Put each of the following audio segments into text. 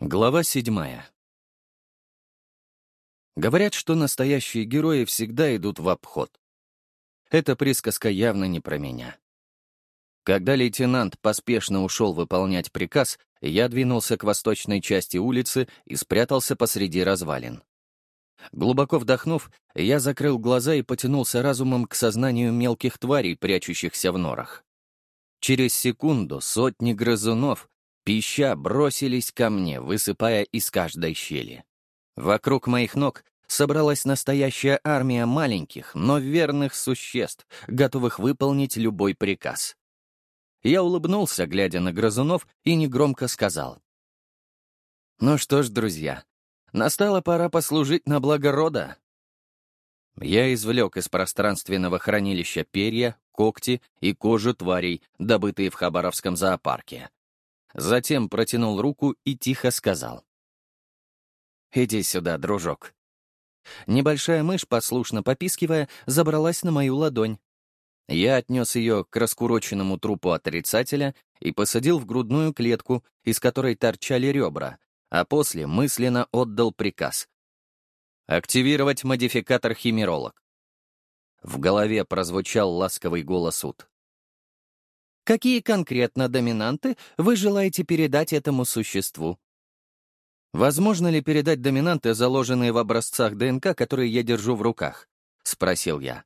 Глава седьмая. Говорят, что настоящие герои всегда идут в обход. Эта присказка явно не про меня. Когда лейтенант поспешно ушел выполнять приказ, я двинулся к восточной части улицы и спрятался посреди развалин. Глубоко вдохнув, я закрыл глаза и потянулся разумом к сознанию мелких тварей, прячущихся в норах. Через секунду сотни грызунов Пища бросились ко мне, высыпая из каждой щели. Вокруг моих ног собралась настоящая армия маленьких, но верных существ, готовых выполнить любой приказ. Я улыбнулся, глядя на грызунов, и негромко сказал. «Ну что ж, друзья, настала пора послужить на благо рода». Я извлек из пространственного хранилища перья, когти и кожу тварей, добытые в Хабаровском зоопарке. Затем протянул руку и тихо сказал. «Иди сюда, дружок». Небольшая мышь, послушно попискивая, забралась на мою ладонь. Я отнес ее к раскуроченному трупу отрицателя и посадил в грудную клетку, из которой торчали ребра, а после мысленно отдал приказ. «Активировать модификатор химеролог». В голове прозвучал ласковый голос Ут. Какие конкретно доминанты вы желаете передать этому существу? «Возможно ли передать доминанты, заложенные в образцах ДНК, которые я держу в руках?» — спросил я.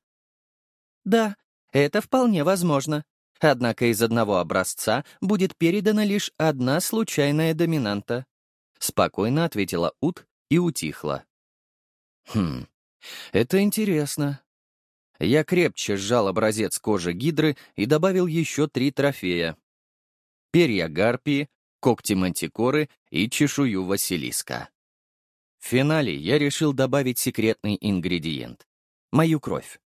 «Да, это вполне возможно. Однако из одного образца будет передана лишь одна случайная доминанта», — спокойно ответила Ут и утихла. «Хм, это интересно. Я крепче сжал образец кожи гидры и добавил еще три трофея. Перья гарпии, когти мантикоры и чешую василиска. В финале я решил добавить секретный ингредиент — мою кровь.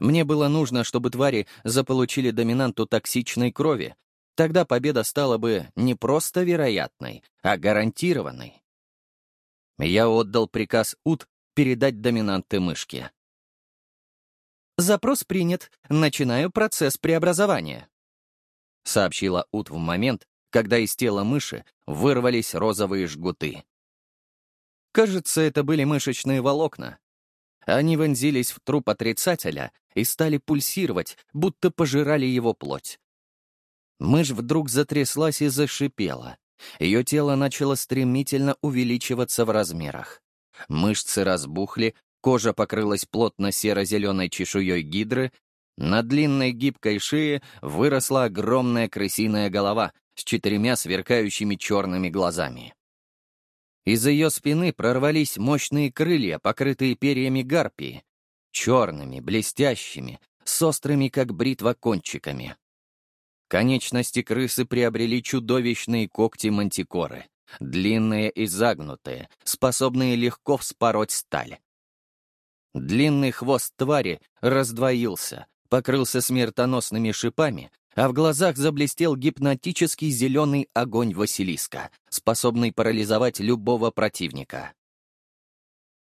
Мне было нужно, чтобы твари заполучили доминанту токсичной крови, тогда победа стала бы не просто вероятной, а гарантированной. Я отдал приказ УТ передать доминанты мышке. «Запрос принят. Начинаю процесс преобразования», — сообщила Ут в момент, когда из тела мыши вырвались розовые жгуты. Кажется, это были мышечные волокна. Они вонзились в труп отрицателя и стали пульсировать, будто пожирали его плоть. Мышь вдруг затряслась и зашипела. Ее тело начало стремительно увеличиваться в размерах. Мышцы разбухли, Кожа покрылась плотно серо-зеленой чешуей гидры, на длинной гибкой шее выросла огромная крысиная голова с четырьмя сверкающими черными глазами. Из ее спины прорвались мощные крылья, покрытые перьями гарпии, черными, блестящими, с острыми, как бритва, кончиками. Конечности крысы приобрели чудовищные когти мантикоры, длинные и загнутые, способные легко вспороть сталь. Длинный хвост твари раздвоился, покрылся смертоносными шипами, а в глазах заблестел гипнотический зеленый огонь Василиска, способный парализовать любого противника.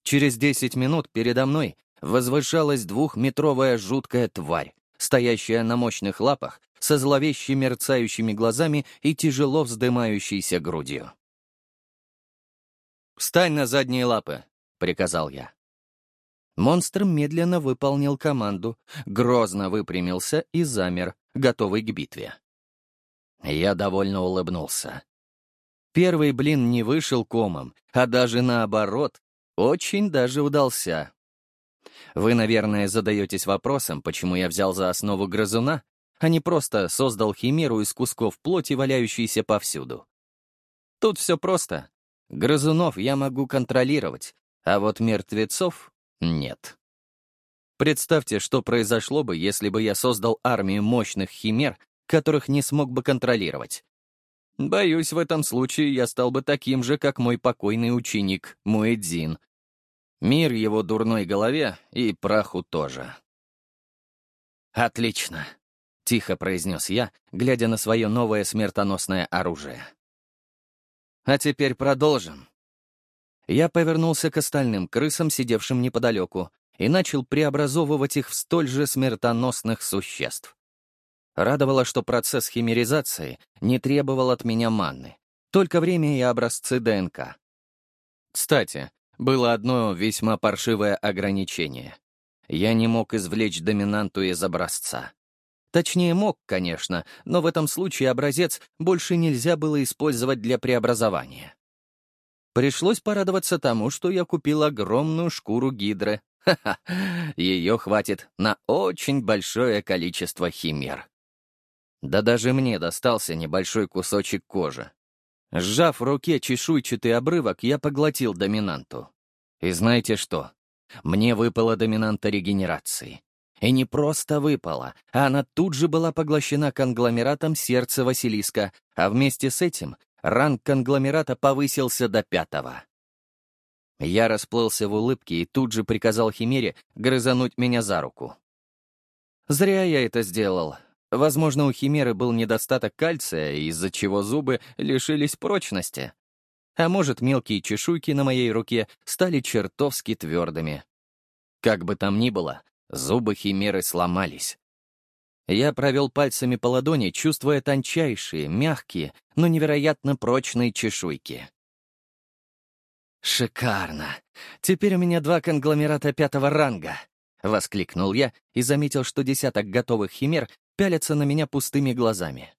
Через десять минут передо мной возвышалась двухметровая жуткая тварь, стоящая на мощных лапах, со зловеще мерцающими глазами и тяжело вздымающейся грудью. «Встань на задние лапы», — приказал я. Монстр медленно выполнил команду, грозно выпрямился и замер, готовый к битве. Я довольно улыбнулся. Первый блин не вышел комом, а даже наоборот, очень даже удался. Вы, наверное, задаетесь вопросом, почему я взял за основу грызуна, а не просто создал химеру из кусков плоти, валяющейся повсюду. Тут все просто. Грызунов я могу контролировать, а вот мертвецов нет. Представьте, что произошло бы, если бы я создал армию мощных химер, которых не смог бы контролировать. Боюсь, в этом случае я стал бы таким же, как мой покойный ученик, Муэдзин. Мир его дурной голове и праху тоже. «Отлично», — тихо произнес я, глядя на свое новое смертоносное оружие. «А теперь продолжим. Я повернулся к остальным крысам, сидевшим неподалеку, и начал преобразовывать их в столь же смертоносных существ. Радовало, что процесс химеризации не требовал от меня манны. Только время и образцы ДНК. Кстати, было одно весьма паршивое ограничение. Я не мог извлечь доминанту из образца. Точнее, мог, конечно, но в этом случае образец больше нельзя было использовать для преобразования. Пришлось порадоваться тому, что я купил огромную шкуру гидры. Ха-ха, ее хватит на очень большое количество химер. Да даже мне достался небольшой кусочек кожи. Сжав в руке чешуйчатый обрывок, я поглотил доминанту. И знаете что? Мне выпала доминанта регенерации. И не просто выпала, а она тут же была поглощена конгломератом сердца Василиска, а вместе с этим ранг конгломерата повысился до пятого. Я расплылся в улыбке и тут же приказал Химере грызануть меня за руку. Зря я это сделал. Возможно, у Химеры был недостаток кальция, из-за чего зубы лишились прочности. А может, мелкие чешуйки на моей руке стали чертовски твердыми. Как бы там ни было, зубы Химеры сломались. Я провел пальцами по ладони, чувствуя тончайшие, мягкие, но невероятно прочные чешуйки. «Шикарно! Теперь у меня два конгломерата пятого ранга!» — воскликнул я и заметил, что десяток готовых химер пялятся на меня пустыми глазами.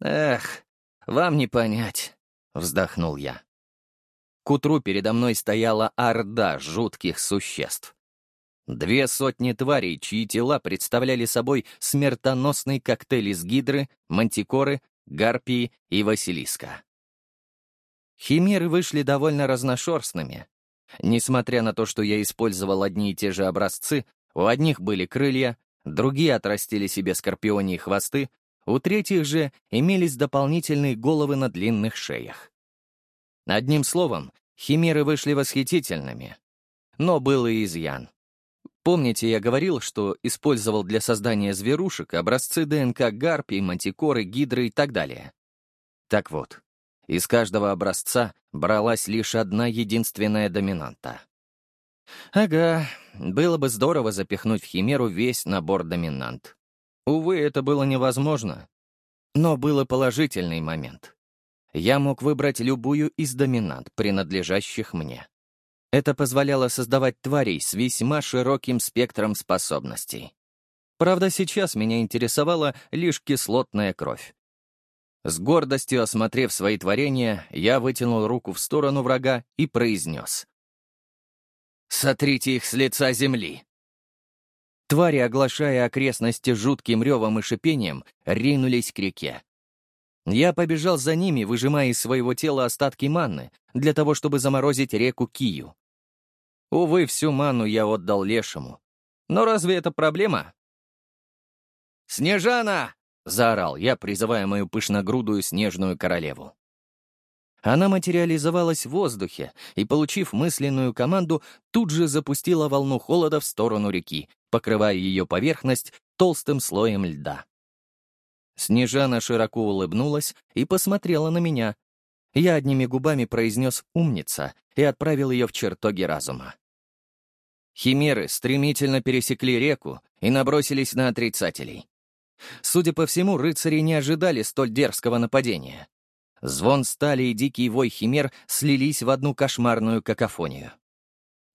«Эх, вам не понять», — вздохнул я. К утру передо мной стояла орда жутких существ. Две сотни тварей, чьи тела представляли собой смертоносный коктейль из гидры, мантикоры, гарпии и василиска. Химеры вышли довольно разношерстными. Несмотря на то, что я использовал одни и те же образцы, у одних были крылья, другие отрастили себе скорпионии хвосты, у третьих же имелись дополнительные головы на длинных шеях. Одним словом, химеры вышли восхитительными. Но был и изъян. Помните, я говорил, что использовал для создания зверушек образцы ДНК гарпий, мантикоры, гидры и так далее? Так вот, из каждого образца бралась лишь одна единственная доминанта. Ага, было бы здорово запихнуть в Химеру весь набор доминант. Увы, это было невозможно. Но был и положительный момент. Я мог выбрать любую из доминант, принадлежащих мне. Это позволяло создавать тварей с весьма широким спектром способностей. Правда, сейчас меня интересовала лишь кислотная кровь. С гордостью осмотрев свои творения, я вытянул руку в сторону врага и произнес. «Сотрите их с лица земли!» Твари, оглашая окрестности жутким ревом и шипением, ринулись к реке. Я побежал за ними, выжимая из своего тела остатки манны, для того, чтобы заморозить реку Кию. Увы, всю ману я отдал лешему. Но разве это проблема? «Снежана, — заорал я, призывая мою пышногрудую снежную королеву. Она материализовалась в воздухе и, получив мысленную команду, тут же запустила волну холода в сторону реки, покрывая ее поверхность толстым слоем льда. Снежана широко улыбнулась и посмотрела на меня. Я одними губами произнес «умница» и отправил ее в чертоги разума. Химеры стремительно пересекли реку и набросились на отрицателей. Судя по всему, рыцари не ожидали столь дерзкого нападения. Звон стали и дикий вой химер слились в одну кошмарную какофонию.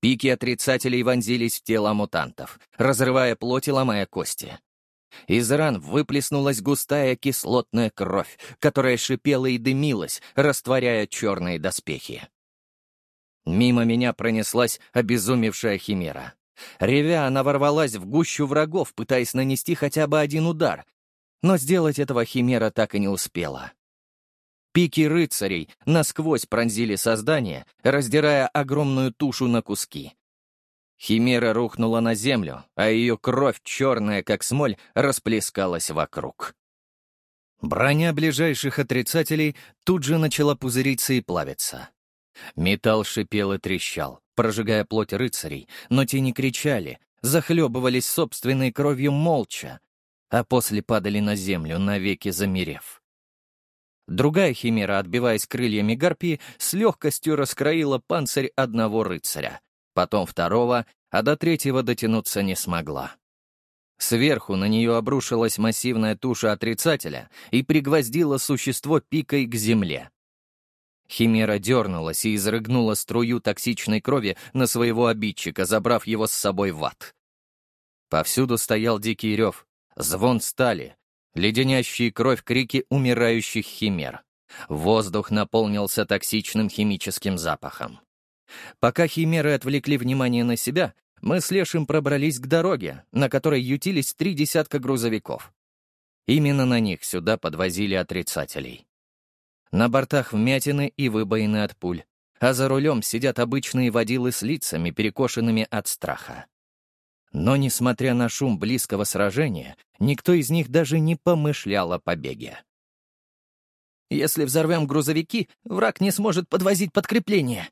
Пики отрицателей вонзились в тела мутантов, разрывая плоть и ломая кости. Из ран выплеснулась густая кислотная кровь, которая шипела и дымилась, растворяя черные доспехи. Мимо меня пронеслась обезумевшая химера. Ревя, она ворвалась в гущу врагов, пытаясь нанести хотя бы один удар. Но сделать этого Химера так и не успела. Пики рыцарей насквозь пронзили создание, раздирая огромную тушу на куски. Химера рухнула на землю, а ее кровь, черная как смоль, расплескалась вокруг. Броня ближайших отрицателей тут же начала пузыриться и плавиться. Металл шипел и трещал, прожигая плоть рыцарей, но те не кричали, захлебывались собственной кровью молча, а после падали на землю, навеки замерев. Другая химера, отбиваясь крыльями гарпии, с легкостью раскроила панцирь одного рыцаря, потом второго, а до третьего дотянуться не смогла. Сверху на нее обрушилась массивная туша отрицателя и пригвоздила существо пикой к земле. Химера дернулась и изрыгнула струю токсичной крови на своего обидчика, забрав его с собой в ад. Повсюду стоял дикий рев, звон стали, леденящие кровь крики умирающих химер. Воздух наполнился токсичным химическим запахом. Пока химеры отвлекли внимание на себя, мы с Лешим пробрались к дороге, на которой ютились три десятка грузовиков. Именно на них сюда подвозили отрицателей. На бортах вмятины и выбоины от пуль, а за рулем сидят обычные водилы с лицами, перекошенными от страха. Но, несмотря на шум близкого сражения, никто из них даже не помышлял о побеге. «Если взорвем грузовики, враг не сможет подвозить подкрепление»,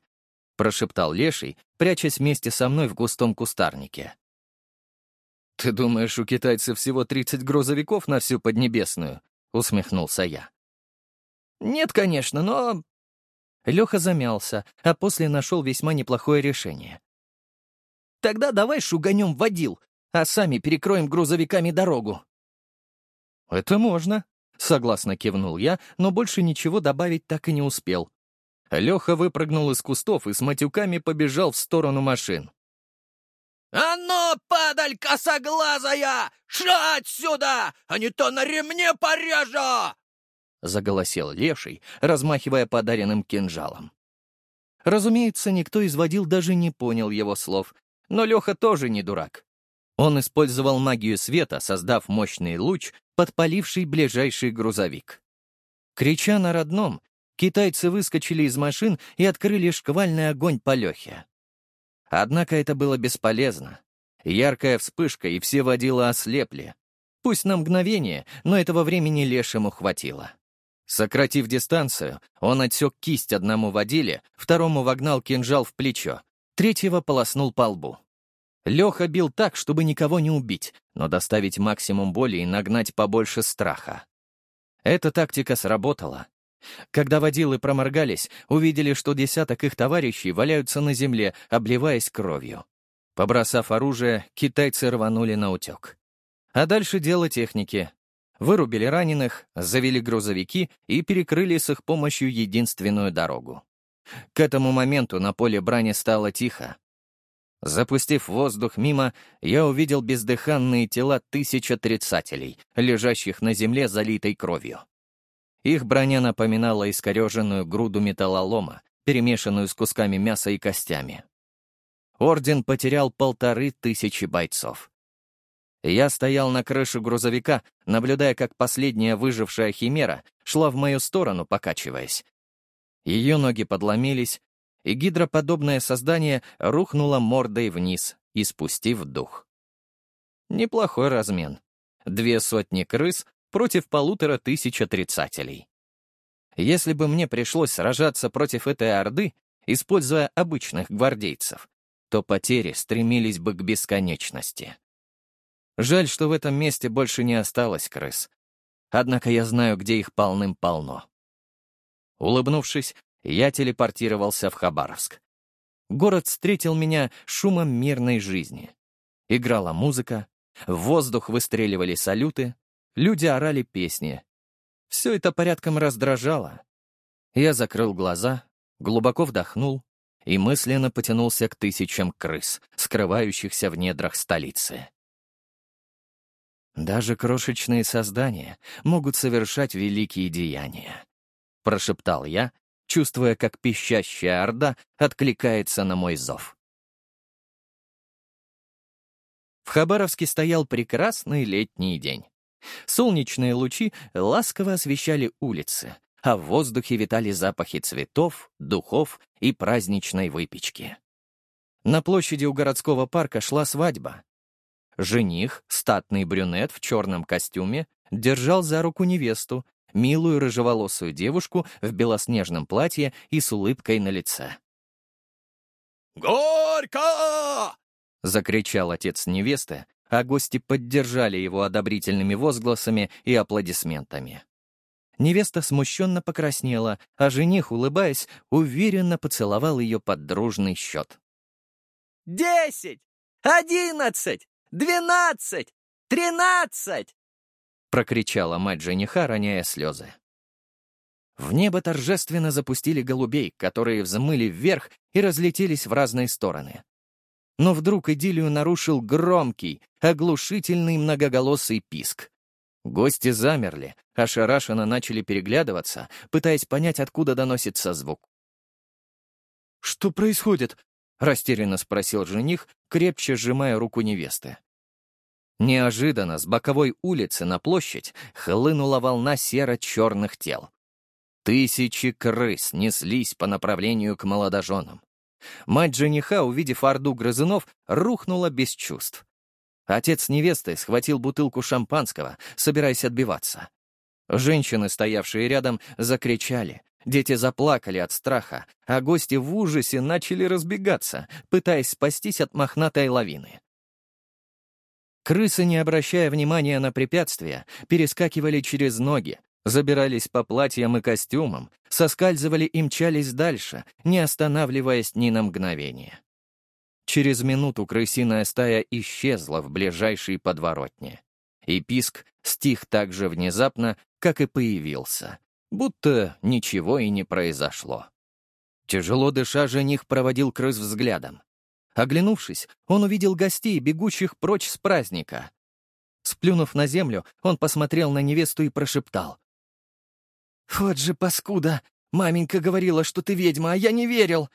прошептал Леший, прячась вместе со мной в густом кустарнике. «Ты думаешь, у китайцев всего 30 грузовиков на всю Поднебесную?» — усмехнулся я. «Нет, конечно, но...» Леха замялся, а после нашел весьма неплохое решение. «Тогда давай шуганем водил, а сами перекроем грузовиками дорогу». «Это можно», — согласно кивнул я, но больше ничего добавить так и не успел. Леха выпрыгнул из кустов и с матюками побежал в сторону машин. «А ну, падаль косоглазая! Ша отсюда, а не то на ремне порежу!» Заголосил леший, размахивая подаренным кинжалом. Разумеется, никто из водил даже не понял его слов, но Леха тоже не дурак. Он использовал магию света, создав мощный луч, подпаливший ближайший грузовик. Крича на родном, китайцы выскочили из машин и открыли шквальный огонь по Лехе. Однако это было бесполезно. Яркая вспышка, и все водила ослепли. Пусть на мгновение, но этого времени лешему хватило. Сократив дистанцию, он отсек кисть одному водиле, второму вогнал кинжал в плечо, третьего полоснул по лбу. Леха бил так, чтобы никого не убить, но доставить максимум боли и нагнать побольше страха. Эта тактика сработала, когда водилы проморгались, увидели, что десяток их товарищей валяются на земле, обливаясь кровью. Побросав оружие, китайцы рванули на утек. А дальше дело техники. Вырубили раненых, завели грузовики и перекрыли с их помощью единственную дорогу. К этому моменту на поле брани стало тихо. Запустив воздух мимо, я увидел бездыханные тела тысяч отрицателей, лежащих на земле, залитой кровью. Их броня напоминала искореженную груду металлолома, перемешанную с кусками мяса и костями. Орден потерял полторы тысячи бойцов. Я стоял на крыше грузовика, наблюдая, как последняя выжившая химера шла в мою сторону, покачиваясь. Ее ноги подломились, и гидроподобное создание рухнуло мордой вниз, испустив дух. Неплохой размен. Две сотни крыс против полутора тысяч отрицателей. Если бы мне пришлось сражаться против этой орды, используя обычных гвардейцев, то потери стремились бы к бесконечности. Жаль, что в этом месте больше не осталось крыс. Однако я знаю, где их полным-полно. Улыбнувшись, я телепортировался в Хабаровск. Город встретил меня шумом мирной жизни. Играла музыка, в воздух выстреливали салюты, Люди орали песни. Все это порядком раздражало. Я закрыл глаза, глубоко вдохнул и мысленно потянулся к тысячам крыс, скрывающихся в недрах столицы. «Даже крошечные создания могут совершать великие деяния», — прошептал я, чувствуя, как пищащая орда откликается на мой зов. В Хабаровске стоял прекрасный летний день. Солнечные лучи ласково освещали улицы, а в воздухе витали запахи цветов, духов и праздничной выпечки. На площади у городского парка шла свадьба. Жених, статный брюнет в черном костюме, держал за руку невесту, милую рыжеволосую девушку в белоснежном платье и с улыбкой на лице. «Горько!» — закричал отец невесты, а гости поддержали его одобрительными возгласами и аплодисментами. Невеста смущенно покраснела, а жених, улыбаясь, уверенно поцеловал ее под дружный счет. «Десять! Одиннадцать! Двенадцать! Тринадцать!» — прокричала мать жениха, роняя слезы. В небо торжественно запустили голубей, которые взмыли вверх и разлетелись в разные стороны. Но вдруг идиллию нарушил громкий, оглушительный многоголосый писк. Гости замерли, ошарашенно начали переглядываться, пытаясь понять, откуда доносится звук. «Что происходит?» — растерянно спросил жених, крепче сжимая руку невесты. Неожиданно с боковой улицы на площадь хлынула волна серо-черных тел. Тысячи крыс неслись по направлению к молодоженам. Мать жениха, увидев орду грызунов, рухнула без чувств. Отец невесты схватил бутылку шампанского, собираясь отбиваться. Женщины, стоявшие рядом, закричали. Дети заплакали от страха, а гости в ужасе начали разбегаться, пытаясь спастись от мохнатой лавины. Крысы, не обращая внимания на препятствия, перескакивали через ноги, забирались по платьям и костюмам, соскальзывали и мчались дальше, не останавливаясь ни на мгновение. Через минуту крысиная стая исчезла в ближайшей подворотне. И писк стих так же внезапно, как и появился, будто ничего и не произошло. Тяжело дыша, жених проводил крыс взглядом. Оглянувшись, он увидел гостей, бегущих прочь с праздника. Сплюнув на землю, он посмотрел на невесту и прошептал. «Вот же паскуда! Маменька говорила, что ты ведьма, а я не верил!»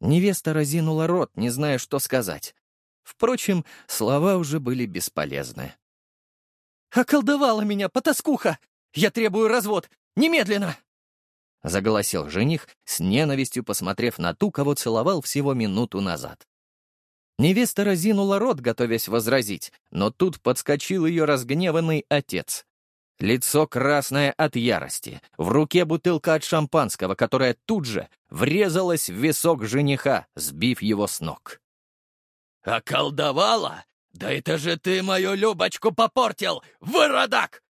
Невеста разинула рот, не зная, что сказать. Впрочем, слова уже были бесполезны. «Околдовала меня, потаскуха! Я требую развод! Немедленно!» Заголосил жених, с ненавистью посмотрев на ту, кого целовал всего минуту назад. Невеста разинула рот, готовясь возразить, но тут подскочил ее разгневанный отец. Лицо красное от ярости, в руке бутылка от шампанского, которая тут же врезалась в висок жениха, сбив его с ног. «Околдовала? Да это же ты мою Любочку попортил, выродок!» —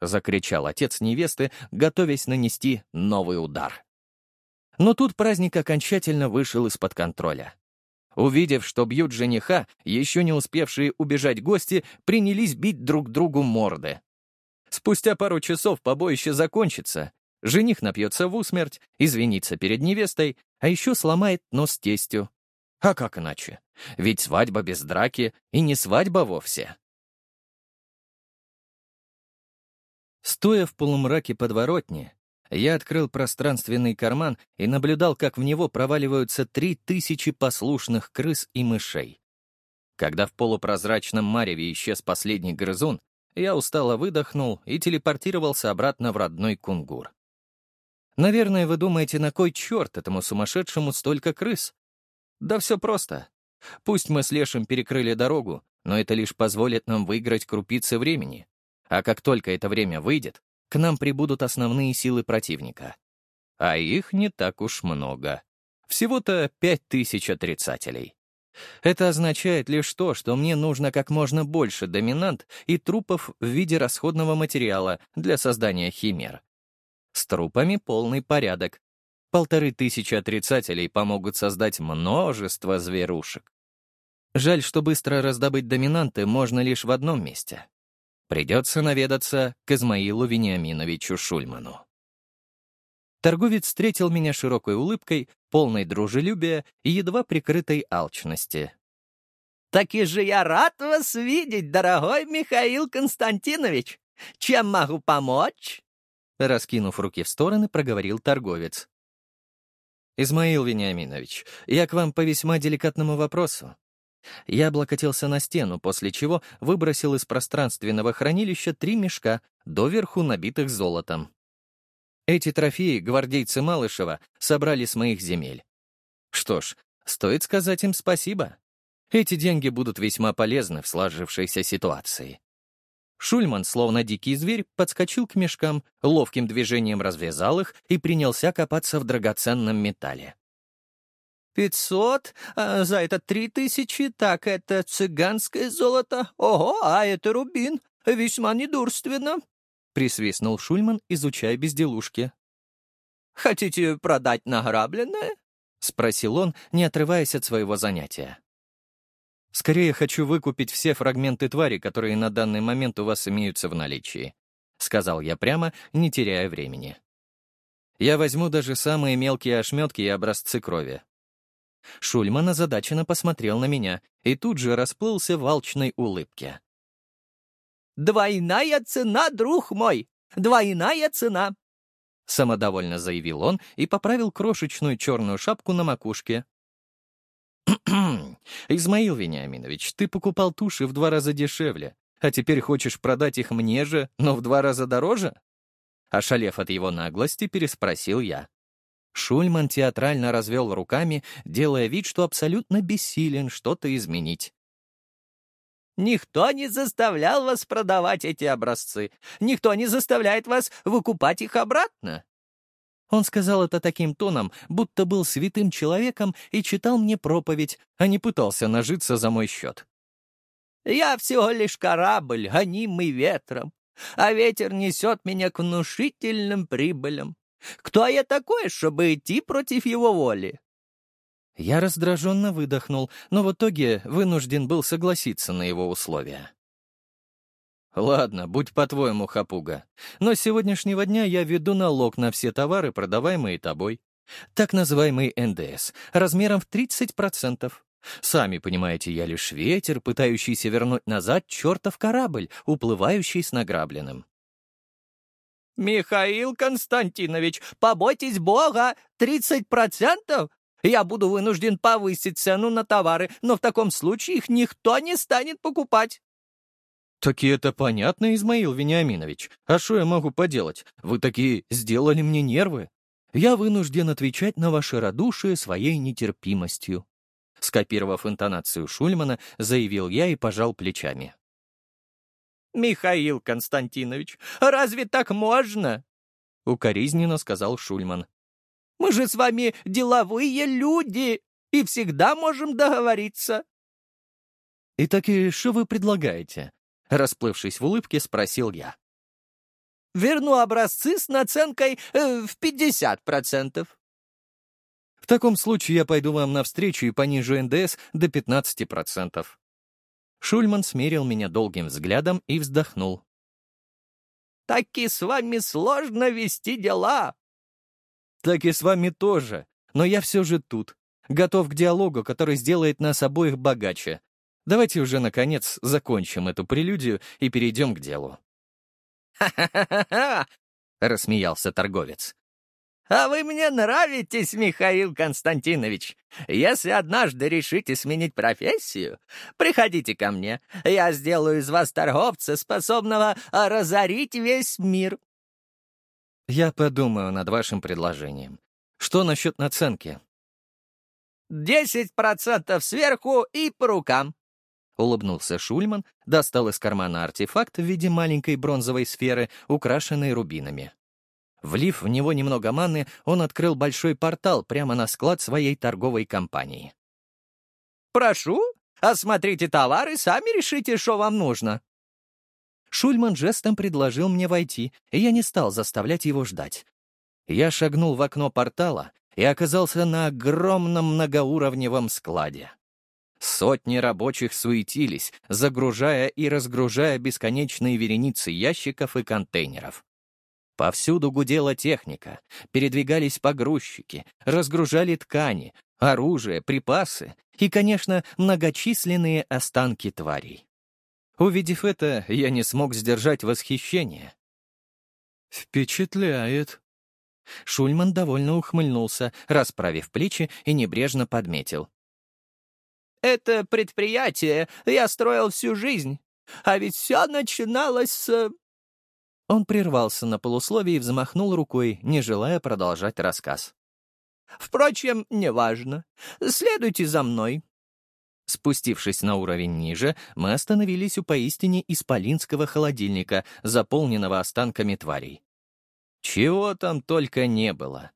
закричал отец невесты, готовясь нанести новый удар. Но тут праздник окончательно вышел из-под контроля. Увидев, что бьют жениха, еще не успевшие убежать гости принялись бить друг другу морды. Спустя пару часов побоище закончится. Жених напьется в усмерть, извинится перед невестой, а еще сломает нос тестю. А как иначе? Ведь свадьба без драки и не свадьба вовсе. Стоя в полумраке подворотни, я открыл пространственный карман и наблюдал, как в него проваливаются три тысячи послушных крыс и мышей. Когда в полупрозрачном мареве исчез последний грызун, я устало выдохнул и телепортировался обратно в родной кунгур. Наверное, вы думаете, на кой черт этому сумасшедшему столько крыс? Да все просто. Пусть мы с Лешим перекрыли дорогу, но это лишь позволит нам выиграть крупицы времени. А как только это время выйдет, к нам прибудут основные силы противника. А их не так уж много. Всего-то пять тысяч отрицателей. Это означает лишь то, что мне нужно как можно больше доминант и трупов в виде расходного материала для создания химер. С трупами полный порядок. Полторы тысячи отрицателей помогут создать множество зверушек. Жаль, что быстро раздобыть доминанты можно лишь в одном месте. Придется наведаться к Измаилу Вениаминовичу Шульману. Торговец встретил меня широкой улыбкой, полной дружелюбия и едва прикрытой алчности. «Таки же я рад вас видеть, дорогой Михаил Константинович! Чем могу помочь?» Раскинув руки в стороны, проговорил торговец. «Измаил Вениаминович, я к вам по весьма деликатному вопросу». Я облокотился на стену, после чего выбросил из пространственного хранилища три мешка, доверху набитых золотом. Эти трофеи гвардейцы Малышева собрали с моих земель. Что ж, стоит сказать им спасибо. Эти деньги будут весьма полезны в сложившейся ситуации. Шульман, словно дикий зверь, подскочил к мешкам, ловким движением развязал их и принялся копаться в драгоценном металле. «Пятьсот? А за это три тысячи? Так это цыганское золото? Ого, а это рубин! Весьма недурственно!» присвистнул Шульман, изучая безделушки. «Хотите продать награбленное?» — спросил он, не отрываясь от своего занятия. Скорее хочу выкупить все фрагменты твари, которые на данный момент у вас имеются в наличии», — сказал я прямо, не теряя времени. «Я возьму даже самые мелкие ошметки и образцы крови». Шульман озадаченно посмотрел на меня и тут же расплылся в алчной улыбке. «Двойная цена, друг мой! Двойная цена!» Самодовольно заявил он и поправил крошечную черную шапку на макушке. «Измаил Вениаминович, ты покупал туши в два раза дешевле, а теперь хочешь продать их мне же, но в два раза дороже?» Ошалев от его наглости, переспросил я. Шульман театрально развел руками, делая вид, что абсолютно бессилен что-то изменить. «Никто не заставлял вас продавать эти образцы. Никто не заставляет вас выкупать их обратно. Он сказал это таким тоном, будто был святым человеком и читал мне проповедь, а не пытался нажиться за мой счет. «Я всего лишь корабль, гонимый ветром, а ветер несет меня к внушительным прибылям. Кто я такой, чтобы идти против его воли?» Я раздраженно выдохнул, но в итоге вынужден был согласиться на его условия. «Ладно, будь по-твоему, хапуга. Но с сегодняшнего дня я веду налог на все товары, продаваемые тобой. Так называемый НДС, размером в 30%. Сами понимаете, я лишь ветер, пытающийся вернуть назад чертов корабль, уплывающий с награбленным». «Михаил Константинович, побойтесь Бога! 30%? Я буду вынужден повысить цену на товары, но в таком случае их никто не станет покупать». «Таки это понятно, Измаил Вениаминович. А что я могу поделать? Вы такие сделали мне нервы. Я вынужден отвечать на ваше радушие своей нетерпимостью». Скопировав интонацию Шульмана, заявил я и пожал плечами. «Михаил Константинович, разве так можно?» — укоризненно сказал Шульман. «Мы же с вами деловые люди и всегда можем договориться». «И таки что вы предлагаете?» Расплывшись в улыбке, спросил я. «Верну образцы с наценкой э, в 50%. В таком случае я пойду вам навстречу и понижу НДС до 15%. Шульман смерил меня долгим взглядом и вздохнул. «Так и с вами сложно вести дела». «Так и с вами тоже, но я все же тут, готов к диалогу, который сделает нас обоих богаче, Давайте уже, наконец, закончим эту прелюдию и перейдем к делу. «Ха-ха-ха-ха!» — рассмеялся торговец. «А вы мне нравитесь, Михаил Константинович. Если однажды решите сменить профессию, приходите ко мне. Я сделаю из вас торговца, способного разорить весь мир». «Я подумаю над вашим предложением. Что насчет наценки?» «Десять процентов сверху и по рукам», Улыбнулся Шульман, достал из кармана артефакт в виде маленькой бронзовой сферы, украшенной рубинами. Влив в него немного маны, он открыл большой портал прямо на склад своей торговой компании. «Прошу, осмотрите товары, сами решите, что вам нужно». Шульман жестом предложил мне войти, и я не стал заставлять его ждать. Я шагнул в окно портала и оказался на огромном многоуровневом складе. Сотни рабочих суетились, загружая и разгружая бесконечные вереницы ящиков и контейнеров. Повсюду гудела техника, передвигались погрузчики, разгружали ткани, оружие, припасы и, конечно, многочисленные останки тварей. Увидев это, я не смог сдержать восхищение. «Впечатляет». Шульман довольно ухмыльнулся, расправив плечи и небрежно подметил. Это предприятие я строил всю жизнь, а ведь все начиналось с...» Он прервался на полусловие и взмахнул рукой, не желая продолжать рассказ. «Впрочем, неважно. Следуйте за мной». Спустившись на уровень ниже, мы остановились у поистине исполинского холодильника, заполненного останками тварей. Чего там только не было.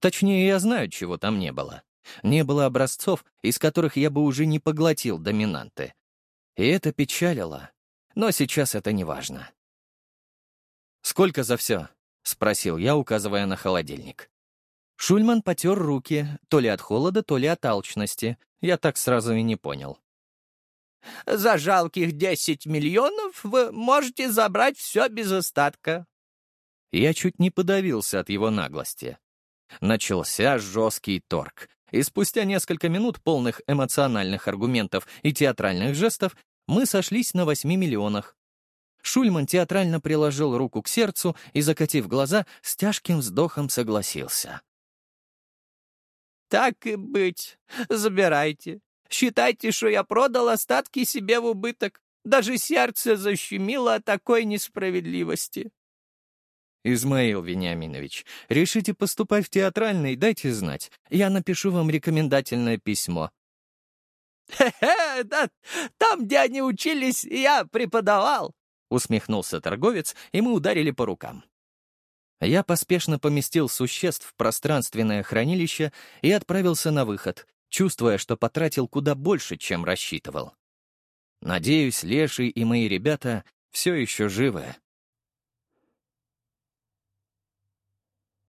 Точнее, я знаю, чего там не было. Не было образцов, из которых я бы уже не поглотил доминанты. И это печалило. Но сейчас это не важно. «Сколько за все?» — спросил я, указывая на холодильник. Шульман потер руки, то ли от холода, то ли от алчности. Я так сразу и не понял. За жалких десять миллионов вы можете забрать все без остатка». Я чуть не подавился от его наглости. Начался жесткий торг, и спустя несколько минут полных эмоциональных аргументов и театральных жестов мы сошлись на восьми миллионах. Шульман театрально приложил руку к сердцу и, закатив глаза, с тяжким вздохом согласился. «Так и быть. Забирайте. Считайте, что я продал остатки себе в убыток. Даже сердце защемило от такой несправедливости». «Измаил Вениаминович, решите поступать в театральный, дайте знать. Я напишу вам рекомендательное письмо». «Хе-хе, да, там, где они учились, я преподавал», — усмехнулся торговец, и мы ударили по рукам. Я поспешно поместил существ в пространственное хранилище и отправился на выход, чувствуя, что потратил куда больше, чем рассчитывал. Надеюсь, Леший и мои ребята все еще живы.